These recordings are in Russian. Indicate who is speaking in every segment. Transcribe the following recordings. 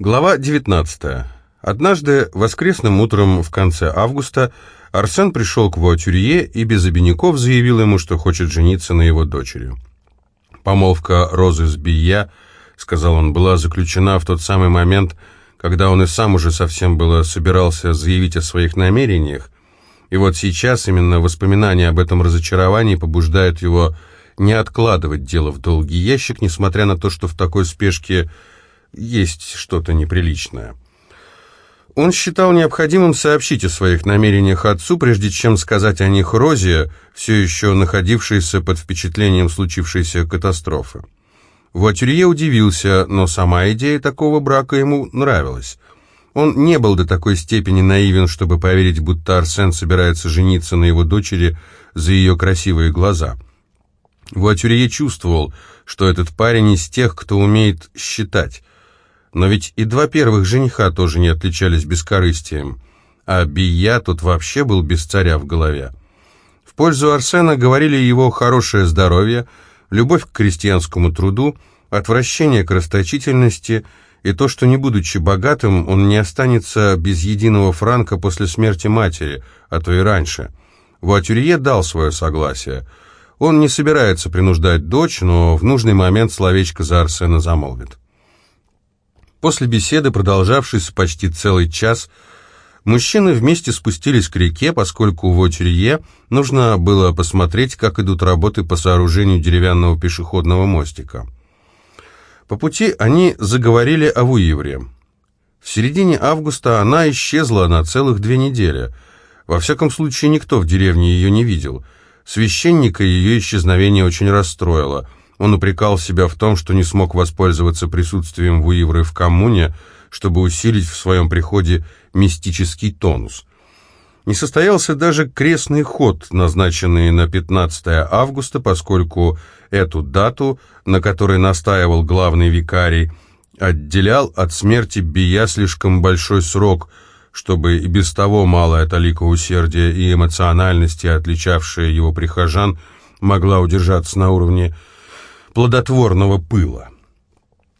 Speaker 1: Глава 19. Однажды, воскресным утром в конце августа, Арсен пришел к Вуатюрье и без обиняков заявил ему, что хочет жениться на его дочери. Помолвка Розы с Бия, сказал он, была заключена в тот самый момент, когда он и сам уже совсем было собирался заявить о своих намерениях, и вот сейчас именно воспоминания об этом разочаровании побуждают его не откладывать дело в долгий ящик, несмотря на то, что в такой спешке есть что-то неприличное. Он считал необходимым сообщить о своих намерениях отцу, прежде чем сказать о них Розе, все еще находившейся под впечатлением случившейся катастрофы. Вуатюрье удивился, но сама идея такого брака ему нравилась. Он не был до такой степени наивен, чтобы поверить, будто Арсен собирается жениться на его дочери за ее красивые глаза. Вуатюрье чувствовал, что этот парень из тех, кто умеет считать. Но ведь и два первых жениха тоже не отличались бескорыстием, а Бия тут вообще был без царя в голове. В пользу Арсена говорили его хорошее здоровье, любовь к крестьянскому труду, отвращение к расточительности и то, что, не будучи богатым, он не останется без единого франка после смерти матери, а то и раньше. Вуатюрье дал свое согласие. Он не собирается принуждать дочь, но в нужный момент словечко за Арсена замолвит. После беседы, продолжавшейся почти целый час, мужчины вместе спустились к реке, поскольку в Очерье нужно было посмотреть, как идут работы по сооружению деревянного пешеходного мостика. По пути они заговорили о Вуивре. В середине августа она исчезла на целых две недели. Во всяком случае, никто в деревне ее не видел. Священника ее исчезновение очень расстроило – он упрекал себя в том, что не смог воспользоваться присутствием Вуивры в коммуне, чтобы усилить в своем приходе мистический тонус. Не состоялся даже крестный ход, назначенный на 15 августа, поскольку эту дату, на которой настаивал главный викарий, отделял от смерти Бия слишком большой срок, чтобы и без того малая талика усердия и эмоциональности, отличавшая его прихожан, могла удержаться на уровне плодотворного пыла.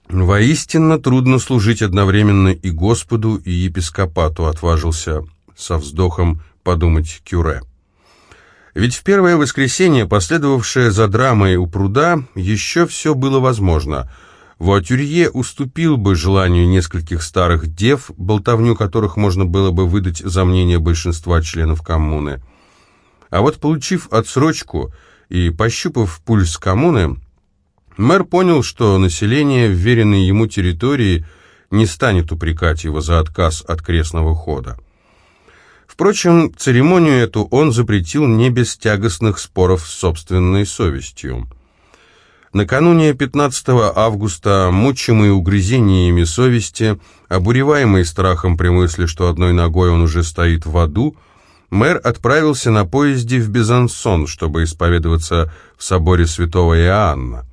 Speaker 1: Воистину трудно служить одновременно и Господу, и епископату, отважился со вздохом подумать Кюре. Ведь в первое воскресенье, последовавшее за драмой у пруда, еще все было возможно. Вуатюрье уступил бы желанию нескольких старых дев, болтовню которых можно было бы выдать за мнение большинства членов коммуны. А вот получив отсрочку и пощупав пульс коммуны, Мэр понял, что население вверенной ему территории не станет упрекать его за отказ от крестного хода. Впрочем, церемонию эту он запретил не без тягостных споров с собственной совестью. Накануне 15 августа, мучимый угрызениями совести, обуреваемый страхом при мысли, что одной ногой он уже стоит в аду, мэр отправился на поезде в Безансон, чтобы исповедоваться в соборе святого Иоанна.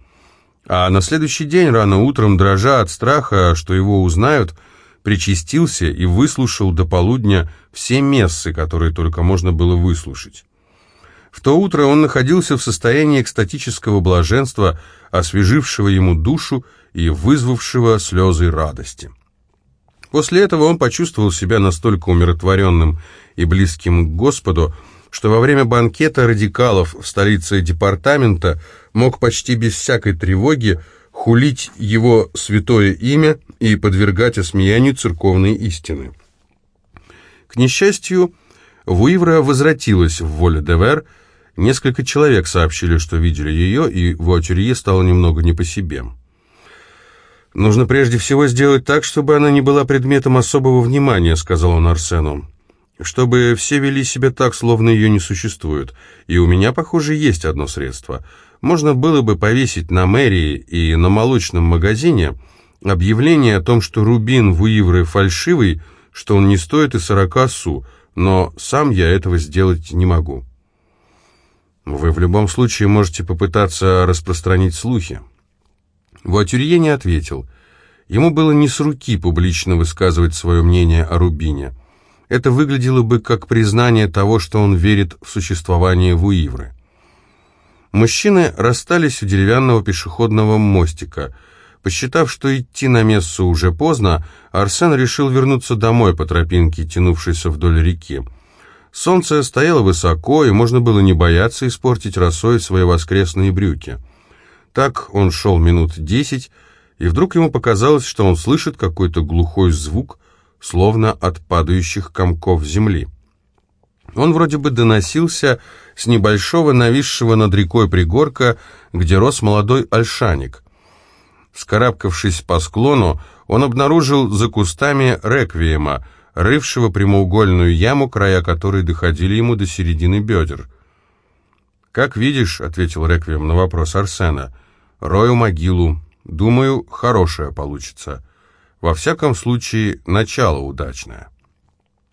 Speaker 1: А на следующий день, рано утром, дрожа от страха, что его узнают, причастился и выслушал до полудня все мессы, которые только можно было выслушать. В то утро он находился в состоянии экстатического блаженства, освежившего ему душу и вызвавшего слезы радости. После этого он почувствовал себя настолько умиротворенным и близким к Господу, что во время банкета радикалов в столице департамента мог почти без всякой тревоги хулить его святое имя и подвергать осмеянию церковной истины. К несчастью, Вуивра возвратилась в Воле-де-Вер, несколько человек сообщили, что видели ее, и Вуатюрье стало немного не по себе. «Нужно прежде всего сделать так, чтобы она не была предметом особого внимания», — сказал он Арсену чтобы все вели себя так, словно ее не существует. И у меня, похоже, есть одно средство. Можно было бы повесить на мэрии и на молочном магазине объявление о том, что рубин в фальшивый, что он не стоит и сорока су, но сам я этого сделать не могу. Вы в любом случае можете попытаться распространить слухи. Вуатюрье не ответил. Ему было не с руки публично высказывать свое мнение о Рубине это выглядело бы как признание того, что он верит в существование Вуивры. Мужчины расстались у деревянного пешеходного мостика. Посчитав, что идти на мессу уже поздно, Арсен решил вернуться домой по тропинке, тянувшейся вдоль реки. Солнце стояло высоко, и можно было не бояться испортить росой свои воскресные брюки. Так он шел минут десять, и вдруг ему показалось, что он слышит какой-то глухой звук, словно от падающих комков земли. Он вроде бы доносился с небольшого нависшего над рекой пригорка, где рос молодой ольшаник. Скарабкавшись по склону, он обнаружил за кустами реквиема, рывшего прямоугольную яму, края которой доходили ему до середины бедер. «Как видишь», — ответил реквием на вопрос Арсена, — «рою могилу. Думаю, хорошая получится. Во всяком случае, начало удачное».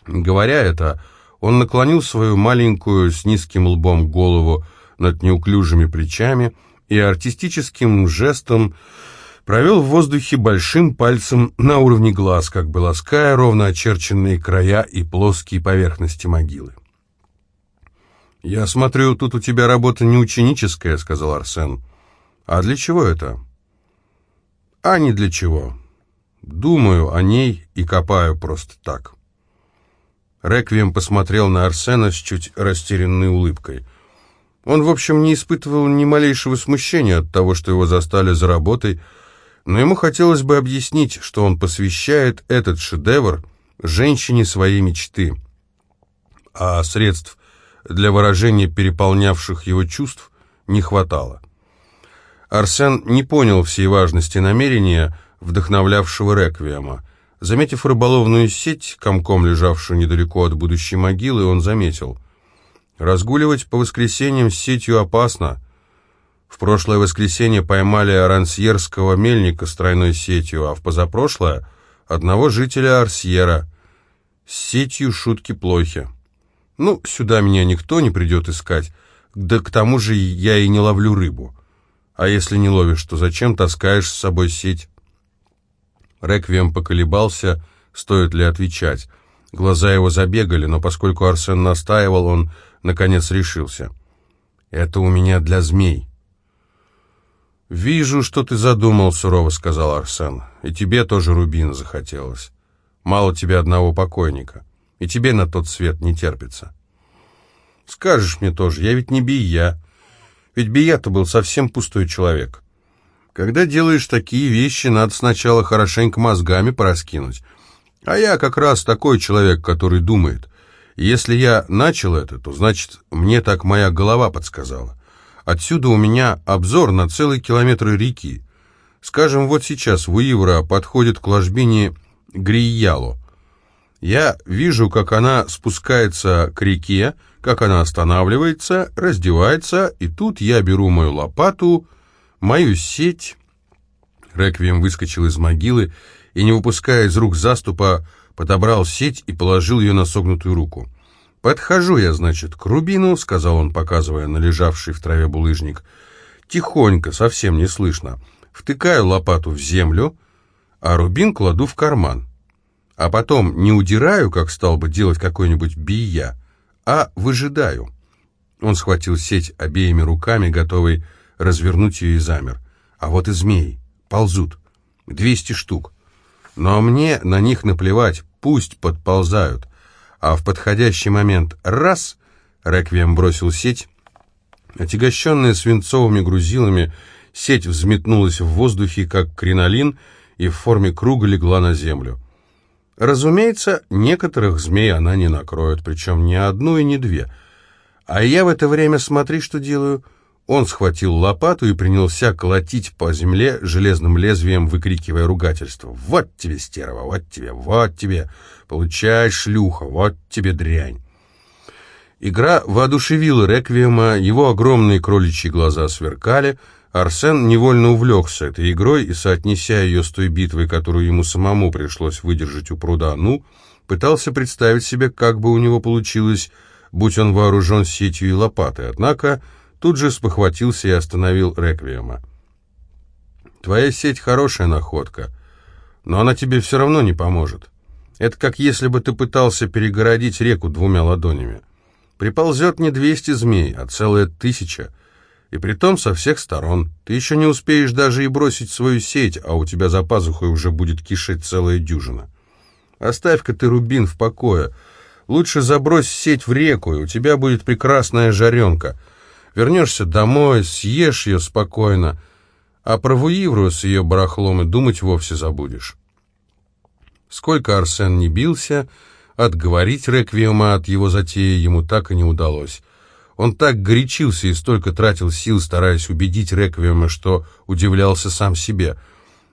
Speaker 1: Говоря это, он наклонил свою маленькую с низким лбом голову над неуклюжими плечами и артистическим жестом провел в воздухе большим пальцем на уровне глаз, как бы лаская ровно очерченные края и плоские поверхности могилы. «Я смотрю, тут у тебя работа не ученическая», — сказал Арсен. «А для чего это?» «А не для чего. Думаю о ней и копаю просто так». Реквием посмотрел на Арсена с чуть растерянной улыбкой. Он, в общем, не испытывал ни малейшего смущения от того, что его застали за работой, но ему хотелось бы объяснить, что он посвящает этот шедевр женщине своей мечты, а средств для выражения переполнявших его чувств не хватало. Арсен не понял всей важности намерения, вдохновлявшего Реквиема. Заметив рыболовную сеть, комком лежавшую недалеко от будущей могилы, он заметил. Разгуливать по воскресеньям с сетью опасно. В прошлое воскресенье поймали арансьерского мельника с тройной сетью, а в позапрошлое — одного жителя Арсьера. С сетью шутки плохи. Ну, сюда меня никто не придет искать, да к тому же я и не ловлю рыбу. А если не ловишь, то зачем таскаешь с собой сеть? Реквием поколебался, стоит ли отвечать. Глаза его забегали, но поскольку Арсен настаивал, он, наконец, решился. «Это у меня для змей». «Вижу, что ты задумал», — сурово сказал Арсен. «И тебе тоже рубин захотелось. Мало тебе одного покойника. И тебе на тот свет не терпится». «Скажешь мне тоже, я ведь не Бия. Ведь Бия-то был совсем пустой человек. Когда делаешь такие вещи, надо сначала хорошенько мозгами пораскинуть. А я как раз такой человек, который думает. если я начал это, то значит, мне так моя голова подсказала. Отсюда у меня обзор на целый километр реки. Скажем, вот сейчас Вуивра подходит к ложбине Грияло. Я вижу, как она спускается к реке, как она останавливается, раздевается, и тут я беру мою лопату, мою сеть. Реквием выскочил из могилы и, не выпуская из рук заступа, подобрал сеть и положил ее на согнутую руку. «Подхожу я, значит, к Рубину», — сказал он, показывая на лежавший в траве булыжник. «Тихонько, совсем не слышно. Втыкаю лопату в землю, а Рубин кладу в карман. А потом не удираю, как стал бы делать какой-нибудь бия, а выжидаю». Он схватил сеть обеими руками, готовый развернуть ее и замер. А вот и змеи. Ползут. Двести штук. Но мне на них наплевать, пусть подползают. А в подходящий момент раз — Реквием бросил сеть. Отягощенная свинцовыми грузилами, сеть взметнулась в воздухе, как кринолин, и в форме круга легла на землю. Разумеется, некоторых змей она не накроет, причем ни одну и не две. А я в это время, смотри, что делаю — он схватил лопату и принялся колотить по земле железным лезвием, выкрикивая ругательство. «Вот тебе, стерва, вот тебе, вот тебе! Получай, шлюха, вот тебе дрянь!» Игра воодушевила Реквиема, его огромные кроличьи глаза сверкали. Арсен невольно увлекся этой игрой и, соотнеся ее с той битвой, которую ему самому пришлось выдержать у пруда, ну, пытался представить себе, как бы у него получилось, будь он вооружен сетью и лопатой. Однако тут же спохватился и остановил Реквиема. «Твоя сеть хорошая находка, но она тебе все равно не поможет. Это как если бы ты пытался перегородить реку двумя ладонями. Приползет не двести змей, а целая тысяча. И притом со всех сторон. Ты еще не успеешь даже и бросить свою сеть, а у тебя за пазухой уже будет кишеть целая дюжина. Оставь-ка ты рубин в покое. Лучше забрось сеть в реку, и у тебя будет прекрасная жаренка. Вернешься домой, съешь ее спокойно, а про Вуивру с ее барахлом и думать вовсе забудешь. Сколько Арсен не бился, отговорить Реквиема от его затеи ему так и не удалось. Он так горячился и столько тратил сил, стараясь убедить Реквиема, что удивлялся сам себе.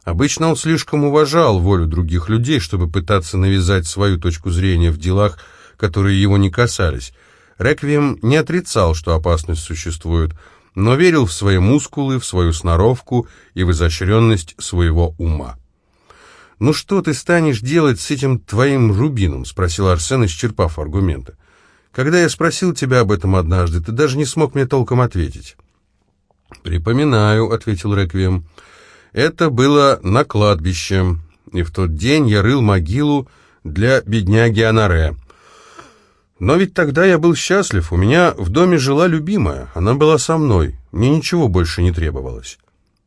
Speaker 1: Обычно он слишком уважал волю других людей, чтобы пытаться навязать свою точку зрения в делах, которые его не касались. Реквием не отрицал, что опасность существует, но верил в свои мускулы, в свою сноровку и в изощренность своего ума. «Ну что ты станешь делать с этим твоим рубином?» — спросил Арсен, исчерпав аргументы. Когда я спросил тебя об этом однажды, ты даже не смог мне толком ответить». «Припоминаю», — ответил Реквием. «Это было на кладбище, и в тот день я рыл могилу для бедняги Анаре. Но ведь тогда я был счастлив, у меня в доме жила любимая, она была со мной, мне ничего больше не требовалось.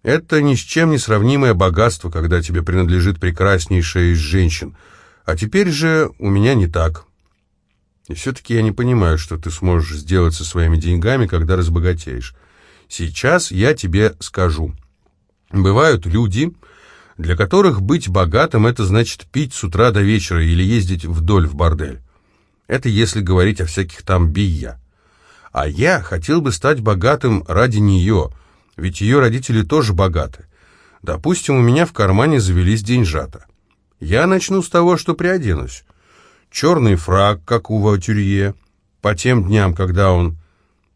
Speaker 1: Это ни с чем не сравнимое богатство, когда тебе принадлежит прекраснейшая из женщин, а теперь же у меня не так». И все-таки я не понимаю, что ты сможешь сделать со своими деньгами, когда разбогатеешь. Сейчас я тебе скажу. Бывают люди, для которых быть богатым – это значит пить с утра до вечера или ездить вдоль в бордель. Это если говорить о всяких там бия. А я хотел бы стать богатым ради нее, ведь ее родители тоже богаты. Допустим, у меня в кармане завелись деньжата. Я начну с того, что приоденусь черный фраг, как у Ваутюрье, по тем дням, когда он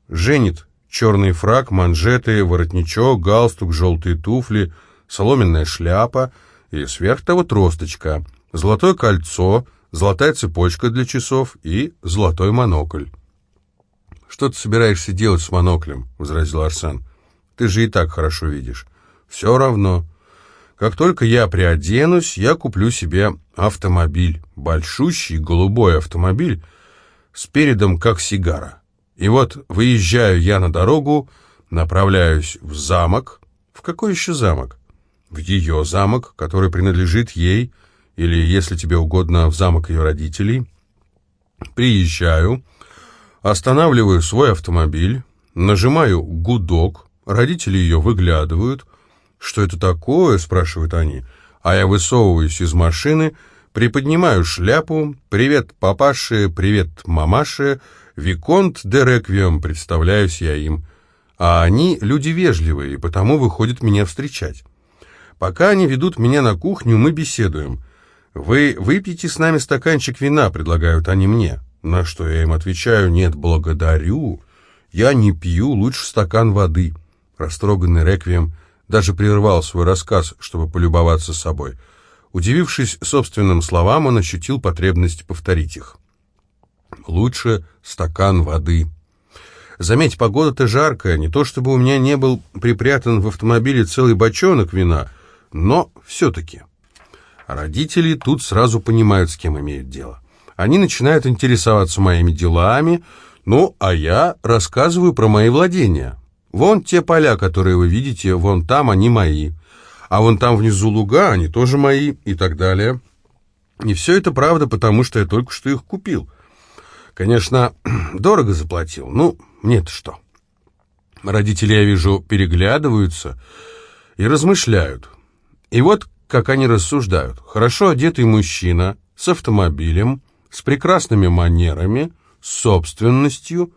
Speaker 1: женит черный фраг, манжеты, воротничок, галстук, желтые туфли, соломенная шляпа и сверх того тросточка, золотое кольцо, золотая цепочка для часов и золотой монокль. «Что ты собираешься делать с моноклем?» — возразил Арсен. «Ты же и так хорошо видишь». «Все равно. Как только я приоденусь, я куплю себе автомобиль, большущий голубой автомобиль с передом как сигара. И вот выезжаю я на дорогу, направляюсь в замок. В какой еще замок? В ее замок, который принадлежит ей, или, если тебе угодно, в замок ее родителей. Приезжаю, останавливаю свой автомобиль, нажимаю гудок, родители ее выглядывают, «Что это такое?» — спрашивают они. А я высовываюсь из машины, приподнимаю шляпу. «Привет, папаше, привет, мамаше, Виконт де Реквием», представляюсь я им. А они люди вежливые, и потому выходят меня встречать. Пока они ведут меня на кухню, мы беседуем. «Вы выпьете с нами стаканчик вина», — предлагают они мне. На что я им отвечаю, «Нет, благодарю. Я не пью, лучше стакан воды». Растроганный Реквием даже прервал свой рассказ, чтобы полюбоваться собой. Удивившись собственным словам, он ощутил потребность повторить их. «Лучше стакан воды». Заметь, погода-то жаркая, не то чтобы у меня не был припрятан в автомобиле целый бочонок вина, но все-таки. Родители тут сразу понимают, с кем имеют дело. Они начинают интересоваться моими делами, ну, а я рассказываю про мои владения. Вон те поля, которые вы видите, вон там они мои. А вон там внизу луга, они тоже мои и так далее. И все это правда, потому что я только что их купил. Конечно, дорого заплатил. Ну, мне-то что? Родители, я вижу, переглядываются и размышляют. И вот как они рассуждают. Хорошо одетый мужчина с автомобилем, с прекрасными манерами, с собственностью.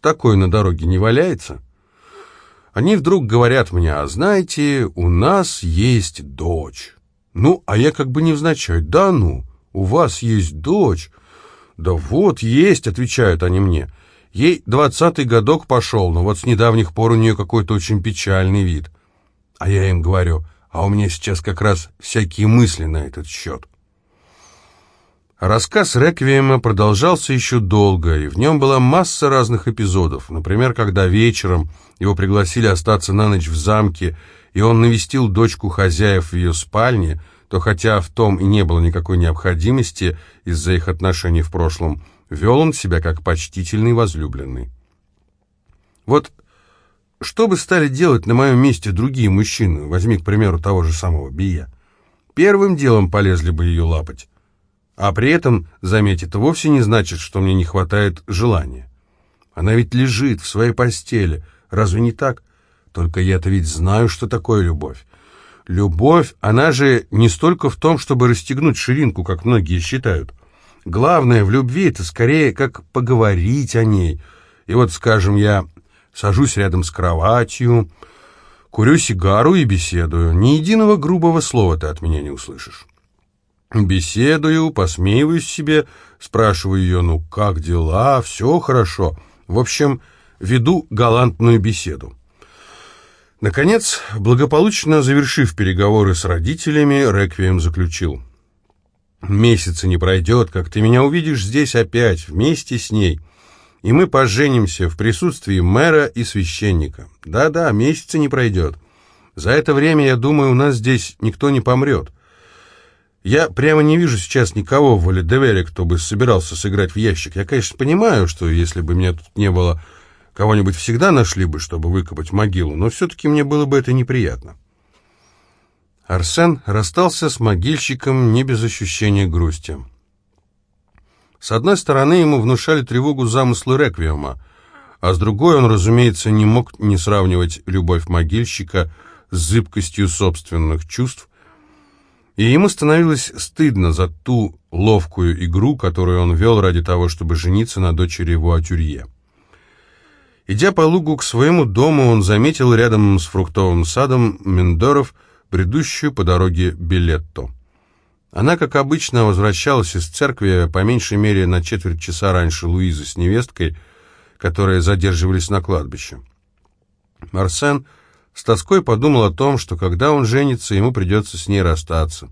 Speaker 1: Такой на дороге не валяется. Они вдруг говорят мне, а знаете, у нас есть дочь. Ну, а я как бы невзначай, да ну, у вас есть дочь. Да вот, есть, отвечают они мне. Ей двадцатый годок пошел, но вот с недавних пор у нее какой-то очень печальный вид. А я им говорю, а у меня сейчас как раз всякие мысли на этот счет. Рассказ Реквиема продолжался еще долго, и в нем была масса разных эпизодов. Например, когда вечером его пригласили остаться на ночь в замке, и он навестил дочку хозяев в ее спальне, то хотя в том и не было никакой необходимости из-за их отношений в прошлом, вел он себя как почтительный возлюбленный. Вот что бы стали делать на моем месте другие мужчины, возьми, к примеру, того же самого Бия? Первым делом полезли бы ее лапать. А при этом, заметь, это вовсе не значит, что мне не хватает желания. Она ведь лежит в своей постели, разве не так? Только я-то ведь знаю, что такое любовь. Любовь, она же не столько в том, чтобы расстегнуть ширинку, как многие считают. Главное в любви — это скорее как поговорить о ней. И вот, скажем, я сажусь рядом с кроватью, курю сигару и беседую. Ни единого грубого слова ты от меня не услышишь. Беседую, посмеиваюсь себе, спрашиваю ее, ну как дела, все хорошо. В общем, веду галантную беседу. Наконец, благополучно завершив переговоры с родителями, Реквием заключил. «Месяца не пройдет, как ты меня увидишь здесь опять, вместе с ней, и мы поженимся в присутствии мэра и священника. Да-да, месяца не пройдет. За это время, я думаю, у нас здесь никто не помрет. Я прямо не вижу сейчас никого в Валидевере, кто бы собирался сыграть в ящик. Я, конечно, понимаю, что если бы меня тут не было Кого-нибудь всегда нашли бы, чтобы выкопать могилу, но все-таки мне было бы это неприятно. Арсен расстался с могильщиком не без ощущения грусти. С одной стороны, ему внушали тревогу замыслы Реквиема, а с другой он, разумеется, не мог не сравнивать любовь могильщика с зыбкостью собственных чувств, и ему становилось стыдно за ту ловкую игру, которую он вел ради того, чтобы жениться на дочери его Атюрье. Идя по лугу к своему дому, он заметил рядом с фруктовым садом Мендоров, бредущую по дороге Билетто. Она, как обычно, возвращалась из церкви по меньшей мере на четверть часа раньше Луизы с невесткой, которые задерживались на кладбище. Марсен с тоской подумал о том, что когда он женится, ему придется с ней расстаться.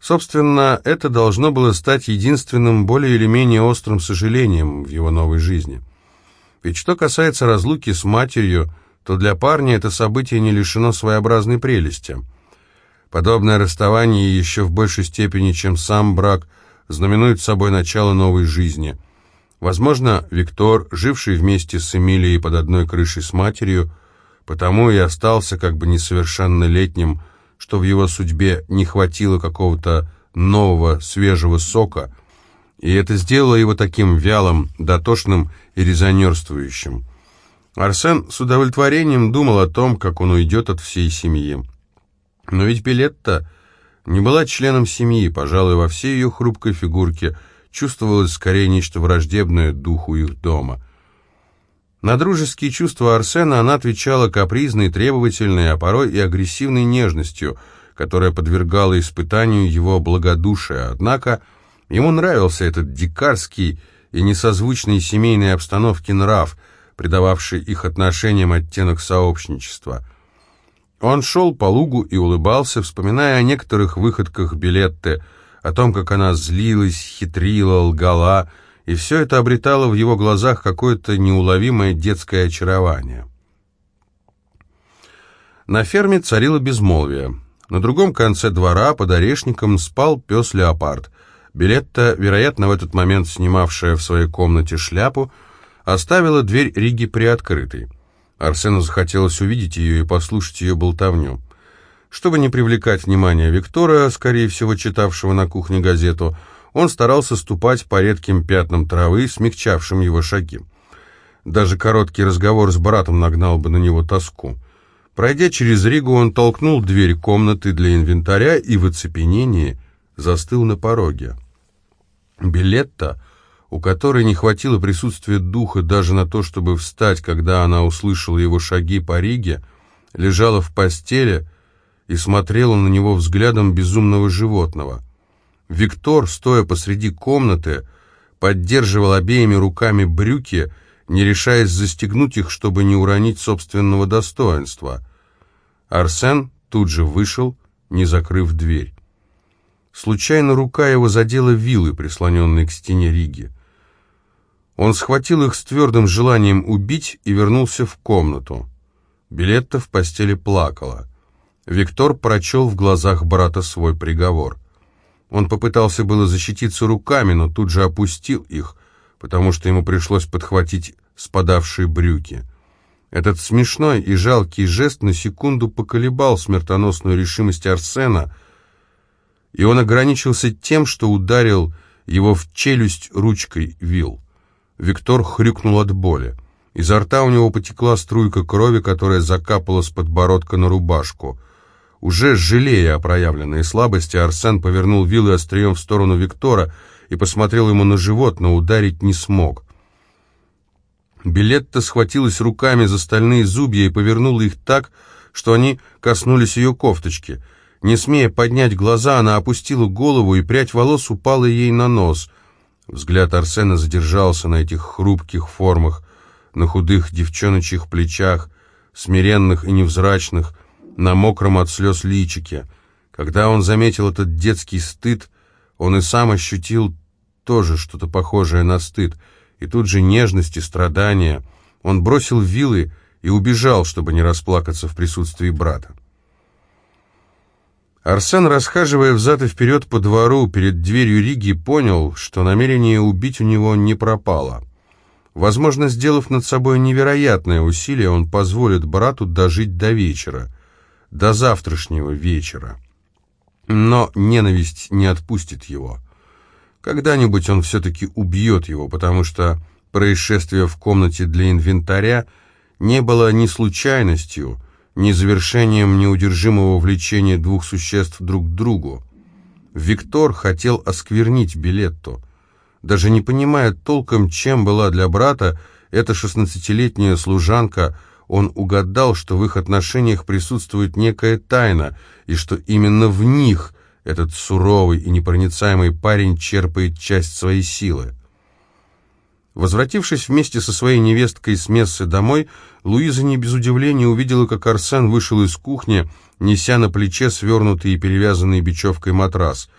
Speaker 1: Собственно, это должно было стать единственным более или менее острым сожалением в его новой жизни – ведь что касается разлуки с матерью, то для парня это событие не лишено своеобразной прелести. Подобное расставание еще в большей степени, чем сам брак, знаменует собой начало новой жизни. Возможно, Виктор, живший вместе с Эмилией под одной крышей с матерью, потому и остался как бы несовершеннолетним, что в его судьбе не хватило какого-то нового свежего сока – и это сделало его таким вялым, дотошным и резонерствующим. Арсен с удовлетворением думал о том, как он уйдет от всей семьи. Но ведь Пилетта не была членом семьи, пожалуй, во всей ее хрупкой фигурке чувствовалось скорее нечто враждебное духу их дома. На дружеские чувства Арсена она отвечала капризной, требовательной, а порой и агрессивной нежностью, которая подвергала испытанию его благодушия, однако Ему нравился этот дикарский и несозвучный семейной обстановке нрав, придававший их отношениям оттенок сообщничества. Он шел по лугу и улыбался, вспоминая о некоторых выходках Билетты, о том, как она злилась, хитрила, лгала, и все это обретало в его глазах какое-то неуловимое детское очарование. На ферме царило безмолвие. На другом конце двора под орешником спал пес-леопард — Билетта, вероятно, в этот момент снимавшая в своей комнате шляпу, оставила дверь Риги приоткрытой. Арсену захотелось увидеть ее и послушать ее болтовню. Чтобы не привлекать внимание Виктора, скорее всего, читавшего на кухне газету, он старался ступать по редким пятнам травы, смягчавшим его шаги. Даже короткий разговор с братом нагнал бы на него тоску. Пройдя через Ригу, он толкнул дверь комнаты для инвентаря и в оцепенении застыл на пороге. Билетта, у которой не хватило присутствия духа даже на то, чтобы встать, когда она услышала его шаги по Риге, лежала в постели и смотрела на него взглядом безумного животного. Виктор, стоя посреди комнаты, поддерживал обеими руками брюки, не решаясь застегнуть их, чтобы не уронить собственного достоинства. Арсен тут же вышел, не закрыв дверь. Случайно рука его задела вилы, прислоненные к стене Риги. Он схватил их с твердым желанием убить и вернулся в комнату. Билетта в постели плакала. Виктор прочел в глазах брата свой приговор. Он попытался было защититься руками, но тут же опустил их, потому что ему пришлось подхватить спадавшие брюки. Этот смешной и жалкий жест на секунду поколебал смертоносную решимость Арсена, и он ограничился тем, что ударил его в челюсть ручкой вил. Виктор хрюкнул от боли. Изо рта у него потекла струйка крови, которая закапала с подбородка на рубашку. Уже жалея о проявленной слабости, Арсен повернул вилы острием в сторону Виктора и посмотрел ему на живот, но ударить не смог. Билетта схватилась руками за стальные зубья и повернула их так, что они коснулись ее кофточки. Не смея поднять глаза, она опустила голову, и прядь волос упала ей на нос. Взгляд Арсена задержался на этих хрупких формах, на худых девчоночьих плечах, смиренных и невзрачных, на мокром от слез личике. Когда он заметил этот детский стыд, он и сам ощутил тоже что-то похожее на стыд, и тут же нежность и страдания. Он бросил вилы и убежал, чтобы не расплакаться в присутствии брата. Арсен, расхаживая взад и вперед по двору перед дверью Риги, понял, что намерение убить у него не пропало. Возможно, сделав над собой невероятное усилие, он позволит брату дожить до вечера, до завтрашнего вечера. Но ненависть не отпустит его. Когда-нибудь он все-таки убьет его, потому что происшествие в комнате для инвентаря не было ни случайностью, ни завершением неудержимого влечения двух существ друг к другу. Виктор хотел осквернить Билетту. Даже не понимая толком, чем была для брата эта шестнадцатилетняя служанка, он угадал, что в их отношениях присутствует некая тайна, и что именно в них этот суровый и непроницаемый парень черпает часть своей силы. Возвратившись вместе со своей невесткой с мессы домой, Луиза не без удивления увидела, как Арсен вышел из кухни, неся на плече свернутый и перевязанный бечевкой матрас.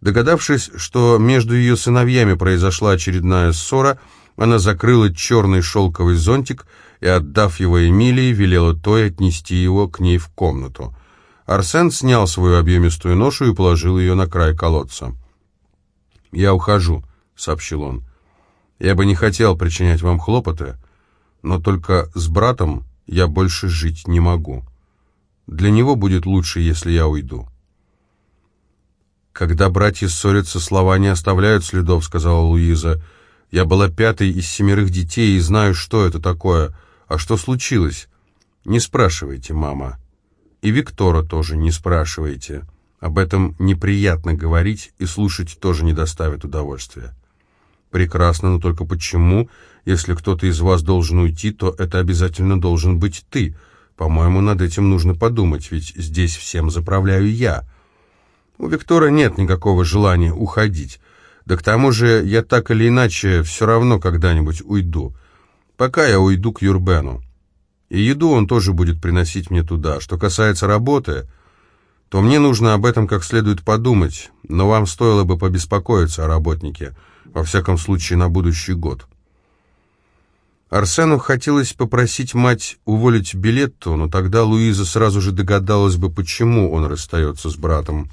Speaker 1: Догадавшись, что между ее сыновьями произошла очередная ссора, она закрыла черный шелковый зонтик и, отдав его Эмилии, велела той отнести его к ней в комнату. Арсен снял свою объемистую ношу и положил ее на край колодца. «Я ухожу», — сообщил он. Я бы не хотел причинять вам хлопоты, но только с братом я больше жить не могу. Для него будет лучше, если я уйду». «Когда братья ссорятся, слова не оставляют следов», — сказала Луиза. «Я была пятой из семерых детей и знаю, что это такое. А что случилось?» «Не спрашивайте, мама. И Виктора тоже не спрашивайте. Об этом неприятно говорить и слушать тоже не доставит удовольствия». Прекрасно, но только почему, если кто-то из вас должен уйти, то это обязательно должен быть ты? По-моему, над этим нужно подумать, ведь здесь всем заправляю я. У Виктора нет никакого желания уходить. Да к тому же я так или иначе все равно когда-нибудь уйду. Пока я уйду к Юрбену. И еду он тоже будет приносить мне туда. Что касается работы, то мне нужно об этом как следует подумать, но вам стоило бы побеспокоиться о работнике во всяком случае на будущий год. Арсену хотелось попросить мать уволить Билетту, но тогда Луиза сразу же догадалась бы, почему он расстается с братом.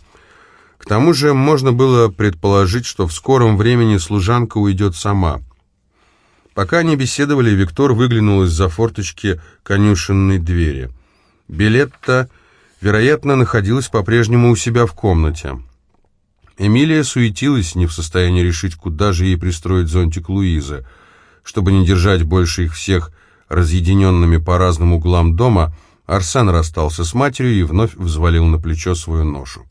Speaker 1: К тому же можно было предположить, что в скором времени служанка уйдет сама. Пока они беседовали, Виктор выглянул из-за форточки конюшенной двери. Билетта, вероятно, находилась по-прежнему у себя в комнате. Эмилия суетилась, не в состоянии решить, куда же ей пристроить зонтик Луизы. Чтобы не держать больше их всех разъединенными по разным углам дома, Арсен расстался с матерью и вновь взвалил на плечо свою ношу.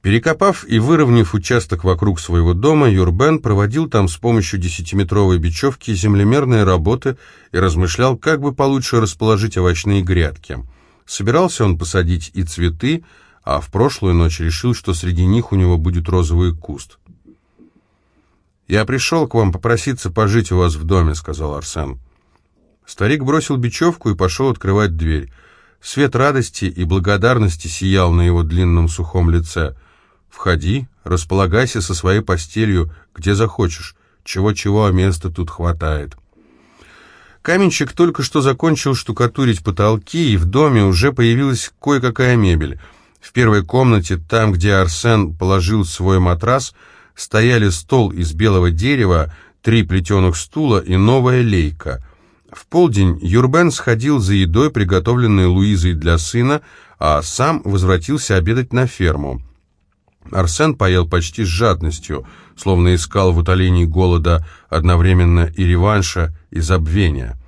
Speaker 1: Перекопав и выровняв участок вокруг своего дома, Юрбен проводил там с помощью десятиметровой бечевки землемерные работы и размышлял, как бы получше расположить овощные грядки. Собирался он посадить и цветы, а в прошлую ночь решил, что среди них у него будет розовый куст. «Я пришел к вам попроситься пожить у вас в доме», — сказал Арсен. Старик бросил бечевку и пошел открывать дверь. Свет радости и благодарности сиял на его длинном сухом лице. «Входи, располагайся со своей постелью, где захочешь. Чего-чего, а места тут хватает». Каменщик только что закончил штукатурить потолки, и в доме уже появилась кое-какая мебель — в первой комнате, там, где Арсен положил свой матрас, стояли стол из белого дерева, три плетеных стула и новая лейка. В полдень Юрбен сходил за едой, приготовленной Луизой для сына, а сам возвратился обедать на ферму. Арсен поел почти с жадностью, словно искал в утолении голода одновременно и реванша, и забвения.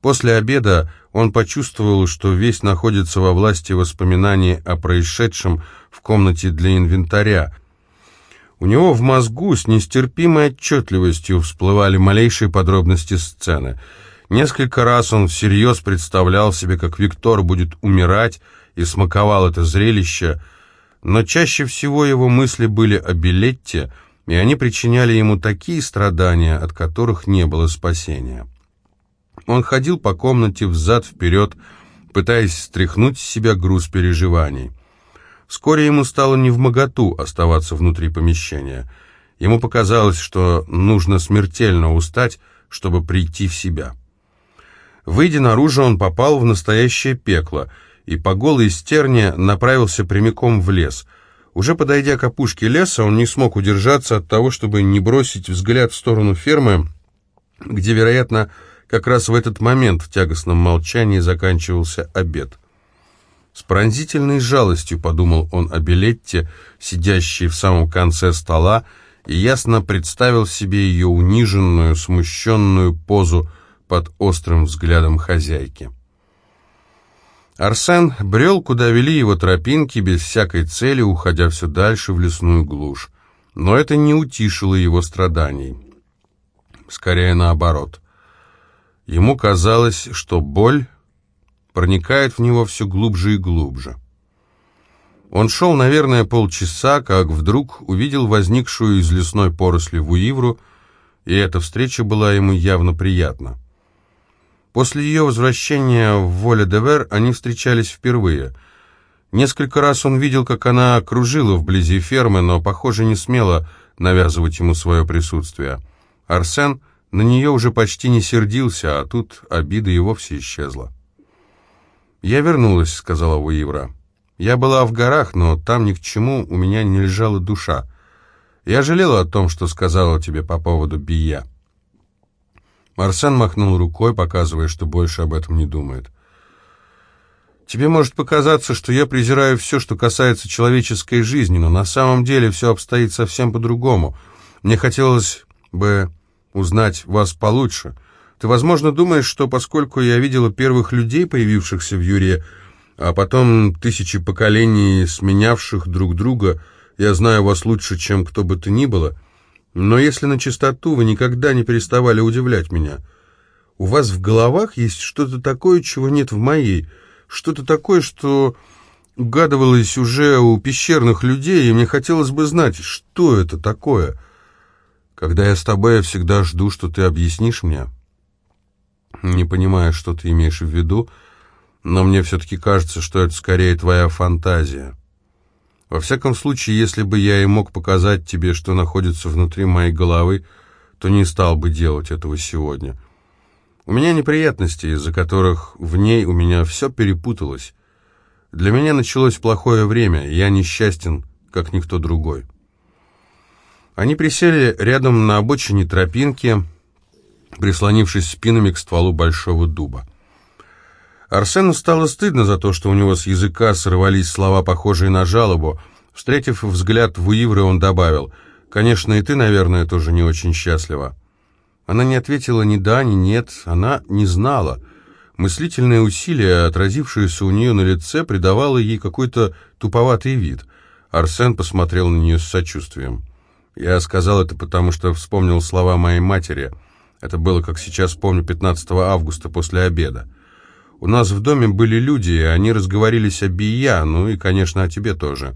Speaker 1: После обеда он почувствовал, что весь находится во власти воспоминаний о происшедшем в комнате для инвентаря. У него в мозгу с нестерпимой отчетливостью всплывали малейшие подробности сцены. Несколько раз он всерьез представлял себе, как Виктор будет умирать, и смаковал это зрелище – но чаще всего его мысли были о Билетте, и они причиняли ему такие страдания, от которых не было спасения. Он ходил по комнате взад-вперед, пытаясь стряхнуть с себя груз переживаний. Вскоре ему стало невмоготу оставаться внутри помещения. Ему показалось, что нужно смертельно устать, чтобы прийти в себя. Выйдя наружу, он попал в настоящее пекло — и по голой стерне направился прямиком в лес. Уже подойдя к опушке леса, он не смог удержаться от того, чтобы не бросить взгляд в сторону фермы, где, вероятно, как раз в этот момент в тягостном молчании заканчивался обед. С пронзительной жалостью подумал он о Белетте, сидящей в самом конце стола, и ясно представил себе ее униженную, смущенную позу под острым взглядом хозяйки. Арсен брел, куда вели его тропинки, без всякой цели, уходя все дальше в лесную глушь. Но это не утишило его страданий. Скорее наоборот. Ему казалось, что боль проникает в него все глубже и глубже. Он шел, наверное, полчаса, как вдруг увидел возникшую из лесной поросли Вуивру, и эта встреча была ему явно приятна. После ее возвращения в Воле-де-Вер они встречались впервые. Несколько раз он видел, как она кружила вблизи фермы, но, похоже, не смела навязывать ему свое присутствие. Арсен на нее уже почти не сердился, а тут обида и вовсе исчезла. «Я вернулась», — сказала Уивра. «Я была в горах, но там ни к чему у меня не лежала душа. Я жалела о том, что сказала тебе по поводу Бия». Арсен махнул рукой, показывая, что больше об этом не думает. «Тебе может показаться, что я презираю все, что касается человеческой жизни, но на самом деле все обстоит совсем по-другому. Мне хотелось бы узнать вас получше. Ты, возможно, думаешь, что поскольку я видела первых людей, появившихся в Юре, а потом тысячи поколений, сменявших друг друга, я знаю вас лучше, чем кто бы то ни было». Но если на чистоту, вы никогда не переставали удивлять меня. У вас в головах есть что-то такое, чего нет в моей, что-то такое, что угадывалось уже у пещерных людей, и мне хотелось бы знать, что это такое. Когда я с тобой, я всегда жду, что ты объяснишь мне. Не понимаю, что ты имеешь в виду, но мне все-таки кажется, что это скорее твоя фантазия». Во всяком случае, если бы я и мог показать тебе, что находится внутри моей головы, то не стал бы делать этого сегодня. У меня неприятности, из-за которых в ней у меня все перепуталось. Для меня началось плохое время, я несчастен, как никто другой. Они присели рядом на обочине тропинки, прислонившись спинами к стволу большого дуба. Арсену стало стыдно за то, что у него с языка сорвались слова, похожие на жалобу. Встретив взгляд в Уивры, он добавил, «Конечно, и ты, наверное, тоже не очень счастлива». Она не ответила ни да, ни нет, она не знала. Мыслительное усилие, отразившееся у нее на лице, придавало ей какой-то туповатый вид. Арсен посмотрел на нее с сочувствием. «Я сказал это, потому что вспомнил слова моей матери. Это было, как сейчас помню, 15 августа после обеда. У нас в доме были люди, и они разговорились о Бия, ну и, конечно, о тебе тоже.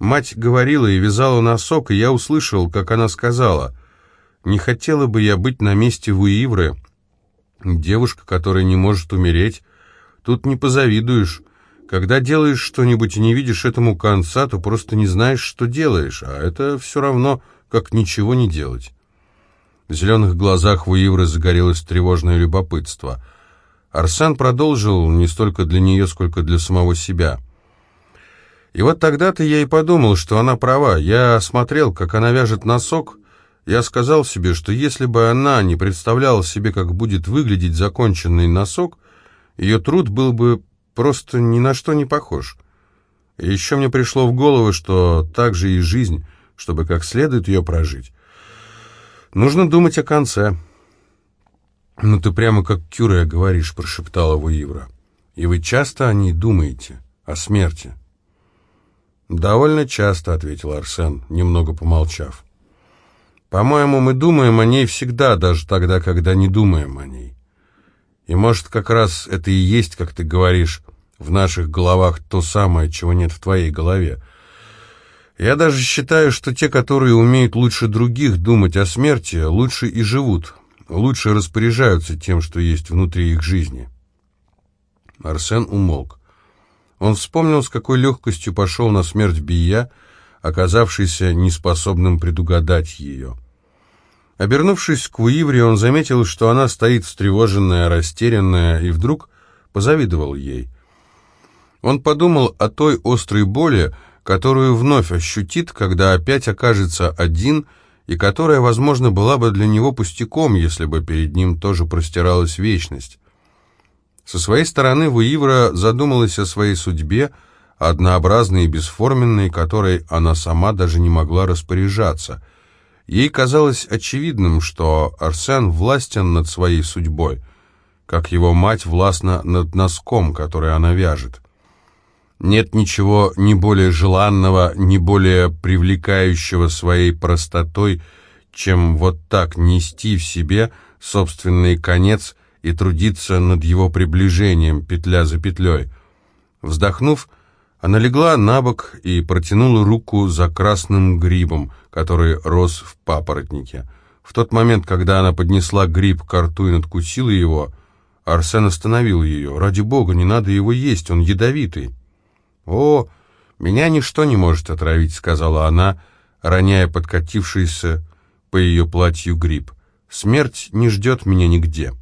Speaker 1: Мать говорила и вязала носок, и я услышал, как она сказала, «Не хотела бы я быть на месте Вуивры. Девушка, которая не может умереть. Тут не позавидуешь. Когда делаешь что-нибудь и не видишь этому конца, то просто не знаешь, что делаешь, а это все равно, как ничего не делать». В зеленых глазах Вуивры загорелось тревожное любопытство — Арсен продолжил не столько для нее, сколько для самого себя. И вот тогда-то я и подумал, что она права. Я смотрел, как она вяжет носок, Я сказал себе, что если бы она не представляла себе, как будет выглядеть законченный носок, ее труд был бы просто ни на что не похож. Еще мне пришло в голову, что так же и жизнь, чтобы как следует ее прожить. Нужно думать о конце. «Ну ты прямо как Кюре говоришь», — прошептала Вуивра. «И вы часто о ней думаете, о смерти?» «Довольно часто», — ответил Арсен, немного помолчав. «По-моему, мы думаем о ней всегда, даже тогда, когда не думаем о ней. И может, как раз это и есть, как ты говоришь, в наших головах то самое, чего нет в твоей голове. Я даже считаю, что те, которые умеют лучше других думать о смерти, лучше и живут, лучше распоряжаются тем, что есть внутри их жизни». Арсен умолк. Он вспомнил, с какой легкостью пошел на смерть Бия, оказавшийся неспособным предугадать ее. Обернувшись к Уивре, он заметил, что она стоит встревоженная, растерянная, и вдруг позавидовал ей. Он подумал о той острой боли, которую вновь ощутит, когда опять окажется один, и которая, возможно, была бы для него пустяком, если бы перед ним тоже простиралась вечность. Со своей стороны Вуивра задумалась о своей судьбе, однообразной и бесформенной, которой она сама даже не могла распоряжаться. Ей казалось очевидным, что Арсен властен над своей судьбой, как его мать властна над носком, который она вяжет. Нет ничего ни более желанного, ни более привлекающего своей простотой, чем вот так нести в себе собственный конец и трудиться над его приближением, петля за петлей. Вздохнув, она легла на бок и протянула руку за красным грибом, который рос в папоротнике. В тот момент, когда она поднесла гриб к рту и надкусила его, Арсен остановил ее. «Ради бога, не надо его есть, он ядовитый». «О, меня ничто не может отравить», — сказала она, роняя подкатившийся по ее платью гриб. «Смерть не ждет меня нигде».